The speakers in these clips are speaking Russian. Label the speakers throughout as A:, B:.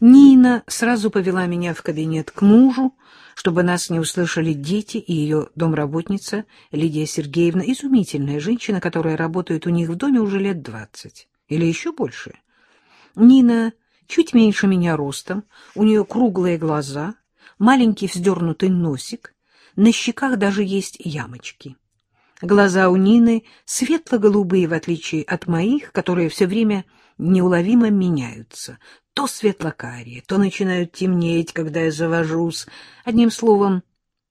A: Нина сразу повела меня в кабинет к мужу, чтобы нас не услышали дети и ее домработница Лидия Сергеевна, изумительная женщина, которая работает у них в доме уже лет двадцать или еще больше. Нина чуть меньше меня ростом, у нее круглые глаза, маленький вздернутый носик, на щеках даже есть ямочки. Глаза у Нины светло-голубые, в отличие от моих, которые все время неуловимо меняются. То светло-карие, то начинают темнеть, когда я завожусь. Одним словом,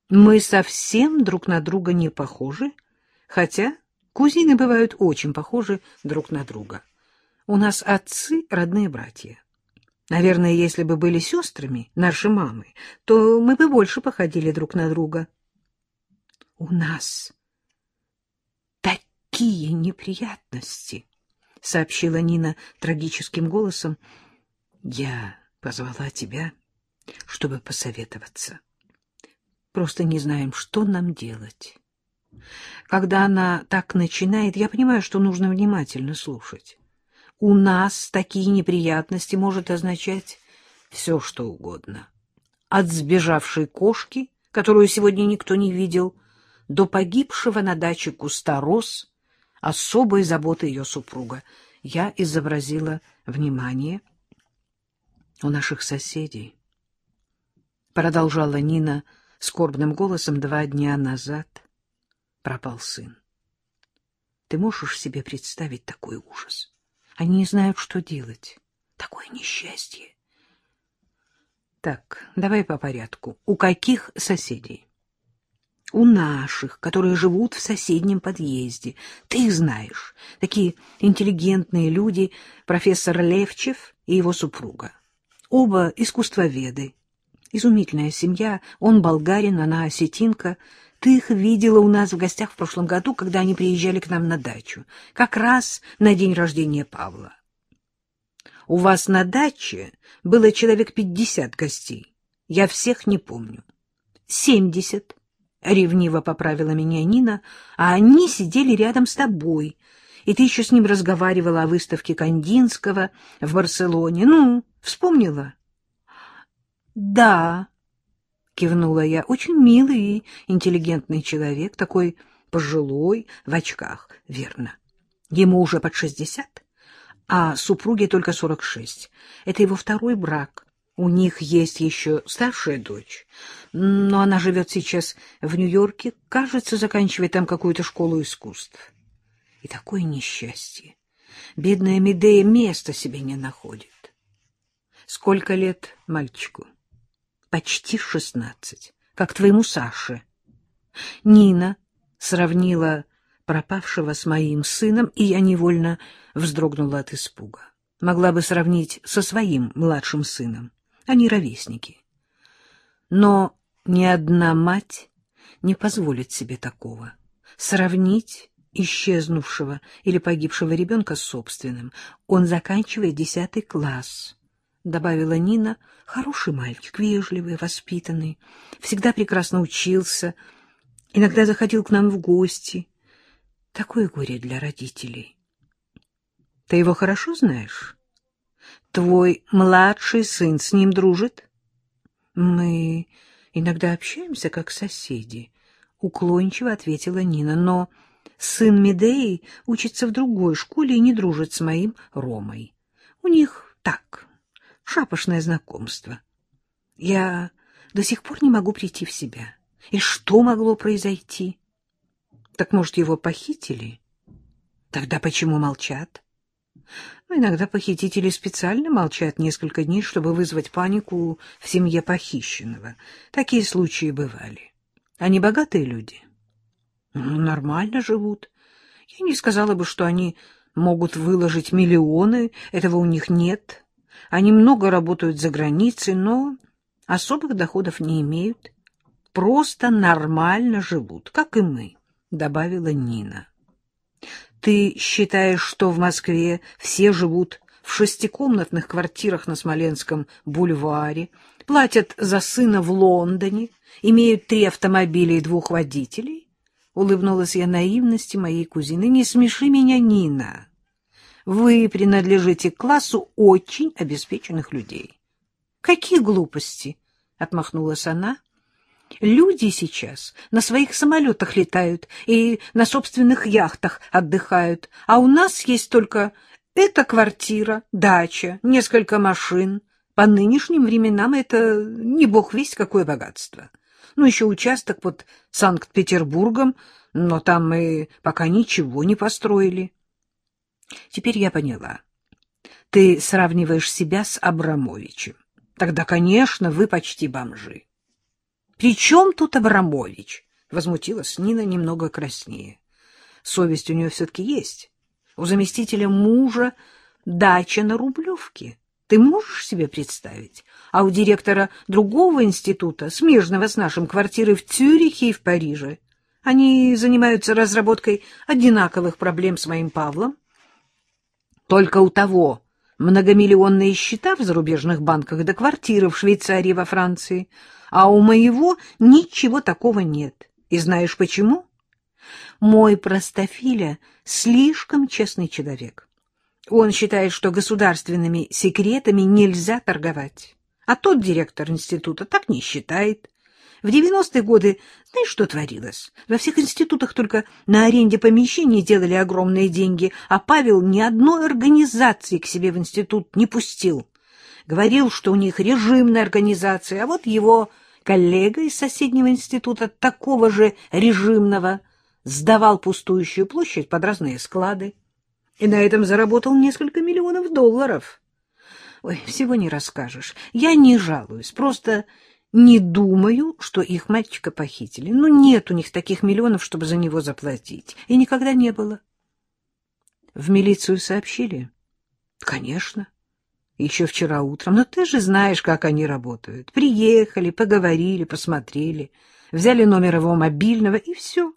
A: мы совсем друг на друга не похожи, хотя кузины бывают очень похожи друг на друга. У нас отцы — родные братья. Наверное, если бы были сестрами, наши мамы, то мы бы больше походили друг на друга. — У нас такие неприятности! — сообщила Нина трагическим голосом. — Я позвала тебя, чтобы посоветоваться. Просто не знаем, что нам делать. Когда она так начинает, я понимаю, что нужно внимательно слушать. У нас такие неприятности может означать все, что угодно. От сбежавшей кошки, которую сегодня никто не видел, до погибшего на даче куста роз, особой заботы ее супруга. Я изобразила внимание у наших соседей. Продолжала Нина скорбным голосом два дня назад. Пропал сын. Ты можешь себе представить такой ужас? Они не знают, что делать. Такое несчастье. Так, давай по порядку. У каких соседей? у наших, которые живут в соседнем подъезде. Ты их знаешь. Такие интеллигентные люди, профессор Левчев и его супруга. Оба искусствоведы. Изумительная семья. Он болгарин, она осетинка. Ты их видела у нас в гостях в прошлом году, когда они приезжали к нам на дачу. Как раз на день рождения Павла. У вас на даче было человек пятьдесят гостей. Я всех не помню. Семьдесят. — ревниво поправила меня Нина, — а они сидели рядом с тобой, и ты еще с ним разговаривала о выставке Кандинского в Барселоне. Ну, вспомнила? — Да, — кивнула я, — очень милый и интеллигентный человек, такой пожилой, в очках, верно. Ему уже под шестьдесят, а супруге только сорок шесть. Это его второй брак. У них есть еще старшая дочь, но она живет сейчас в Нью-Йорке, кажется, заканчивает там какую-то школу искусств. И такое несчастье. Бедная Медея места себе не находит. Сколько лет мальчику? Почти шестнадцать, как твоему Саше. Нина сравнила пропавшего с моим сыном, и я невольно вздрогнула от испуга. Могла бы сравнить со своим младшим сыном. Они ровесники. Но ни одна мать не позволит себе такого. Сравнить исчезнувшего или погибшего ребенка собственным. Он заканчивает десятый класс, — добавила Нина. Хороший мальчик, вежливый, воспитанный, всегда прекрасно учился, иногда заходил к нам в гости. Такое горе для родителей. Ты его хорошо знаешь? Твой младший сын с ним дружит? Мы иногда общаемся как соседи, уклончиво ответила Нина, но сын Медеи учится в другой школе и не дружит с моим Ромой. У них так, шапошное знакомство. Я до сих пор не могу прийти в себя. И что могло произойти? Так, может, его похитили? Тогда почему молчат? Но иногда похитители специально молчат несколько дней, чтобы вызвать панику в семье похищенного. Такие случаи бывали. Они богатые люди? Ну, нормально живут. Я не сказала бы, что они могут выложить миллионы, этого у них нет. Они много работают за границей, но особых доходов не имеют. Просто нормально живут, как и мы, — добавила Нина. Ты считаешь, что в Москве все живут в шестикомнатных квартирах на Смоленском бульваре, платят за сына в Лондоне, имеют три автомобиля и двух водителей? Улыбнулась я наивности моей кузины. Не смеши меня, Нина. Вы принадлежите к классу очень обеспеченных людей. Какие глупости? — отмахнулась она. Люди сейчас на своих самолетах летают и на собственных яхтах отдыхают, а у нас есть только эта квартира, дача, несколько машин. По нынешним временам это не бог весть какое богатство. Ну, еще участок под Санкт-Петербургом, но там мы пока ничего не построили. Теперь я поняла. Ты сравниваешь себя с Абрамовичем. Тогда, конечно, вы почти бомжи. — При чем тут Абрамович? — возмутилась Нина немного краснее. Совесть у нее все-таки есть. У заместителя мужа дача на Рублевке. Ты можешь себе представить? А у директора другого института, смежного с нашим, квартиры в Цюрихе и в Париже. Они занимаются разработкой одинаковых проблем с моим Павлом. Только у того многомиллионные счета в зарубежных банках до квартиры в Швейцарии во Франции, а у моего ничего такого нет. И знаешь почему? Мой простофиля слишком честный человек. Он считает, что государственными секретами нельзя торговать. А тот директор института так не считает. В 90-е годы знаешь, что творилось? Во всех институтах только на аренде помещений делали огромные деньги, а Павел ни одной организации к себе в институт не пустил. Говорил, что у них режимная организация, а вот его коллега из соседнего института, такого же режимного, сдавал пустующую площадь под разные склады. И на этом заработал несколько миллионов долларов. Ой, всего не расскажешь. Я не жалуюсь, просто не думаю, что их мальчика похитили. Ну, нет у них таких миллионов, чтобы за него заплатить. И никогда не было. В милицию сообщили? Конечно. Еще вчера утром. Но ты же знаешь, как они работают. Приехали, поговорили, посмотрели, взяли номер его мобильного, и все.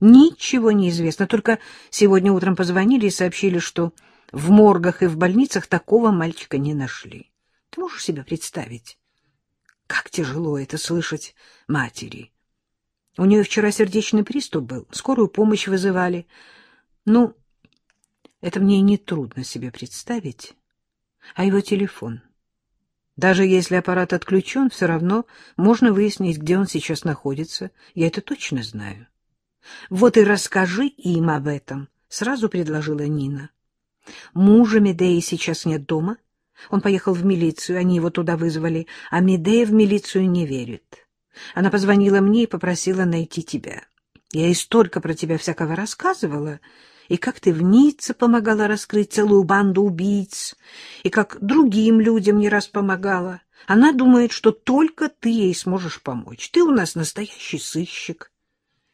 A: Ничего не известно. Только сегодня утром позвонили и сообщили, что в моргах и в больницах такого мальчика не нашли. Ты можешь себе представить? Как тяжело это слышать матери. У нее вчера сердечный приступ был, скорую помощь вызывали. Ну, это мне не трудно себе представить. А его телефон? Даже если аппарат отключен, все равно можно выяснить, где он сейчас находится. Я это точно знаю. Вот и расскажи им об этом, — сразу предложила Нина. Мужа Медеи сейчас нет дома. Он поехал в милицию, они его туда вызвали, а Медея в милицию не верит. Она позвонила мне и попросила найти тебя. Я ей столько про тебя всякого рассказывала, и как ты в Ницце помогала раскрыть целую банду убийц, и как другим людям не раз помогала. Она думает, что только ты ей сможешь помочь. Ты у нас настоящий сыщик.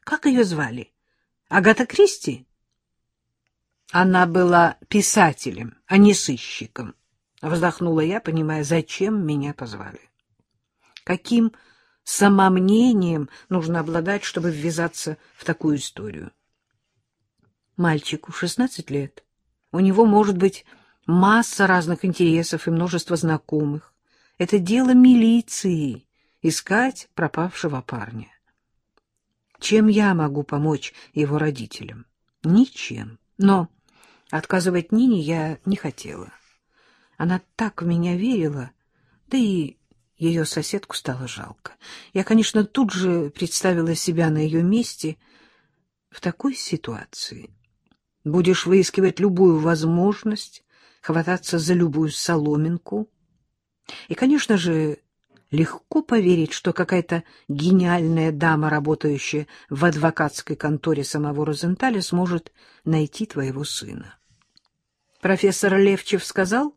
A: Как ее звали? Агата Кристи? Она была писателем, а не сыщиком. Вздохнула я, понимая, зачем меня позвали. Каким самомнением нужно обладать, чтобы ввязаться в такую историю? Мальчику шестнадцать лет. У него может быть масса разных интересов и множество знакомых. Это дело милиции — искать пропавшего парня. Чем я могу помочь его родителям? Ничем. Но отказывать Нине я не хотела. Она так в меня верила, да и ее соседку стало жалко. Я, конечно, тут же представила себя на ее месте в такой ситуации. Будешь выискивать любую возможность, хвататься за любую соломинку. И, конечно же, легко поверить, что какая-то гениальная дама, работающая в адвокатской конторе самого Розенталя, сможет найти твоего сына. Профессор Левчев сказал,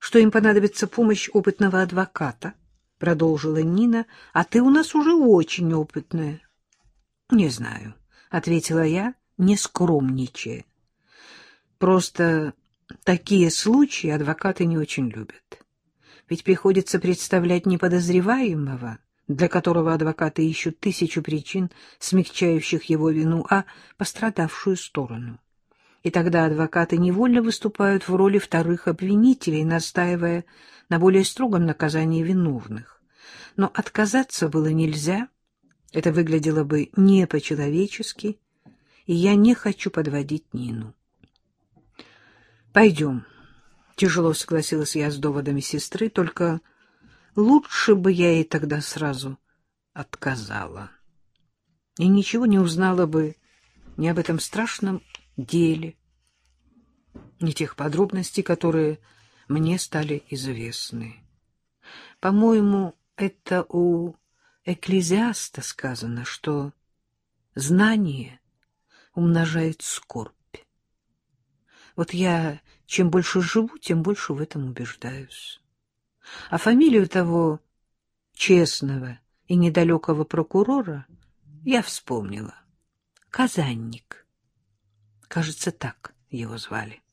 A: что им понадобится помощь опытного адвоката, — продолжила Нина, — а ты у нас уже очень опытная. — Не знаю, — ответила я, не скромничая. Просто такие случаи адвокаты не очень любят. Ведь приходится представлять неподозреваемого, для которого адвокаты ищут тысячу причин, смягчающих его вину, а пострадавшую сторону. И тогда адвокаты невольно выступают в роли вторых обвинителей, настаивая на более строгом наказании виновных. Но отказаться было нельзя, это выглядело бы не по-человечески, и я не хочу подводить Нину. Пойдем. Тяжело согласилась я с доводами сестры, только Лучше бы я ей тогда сразу отказала. И ничего не узнала бы ни об этом страшном деле, ни тех подробностей, которые мне стали известны. По-моему, это у Экклезиаста сказано, что знание умножает скорбь. Вот я чем больше живу, тем больше в этом убеждаюсь. А фамилию того честного и недалекого прокурора я вспомнила. Казанник. Кажется, так его звали.